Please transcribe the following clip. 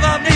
never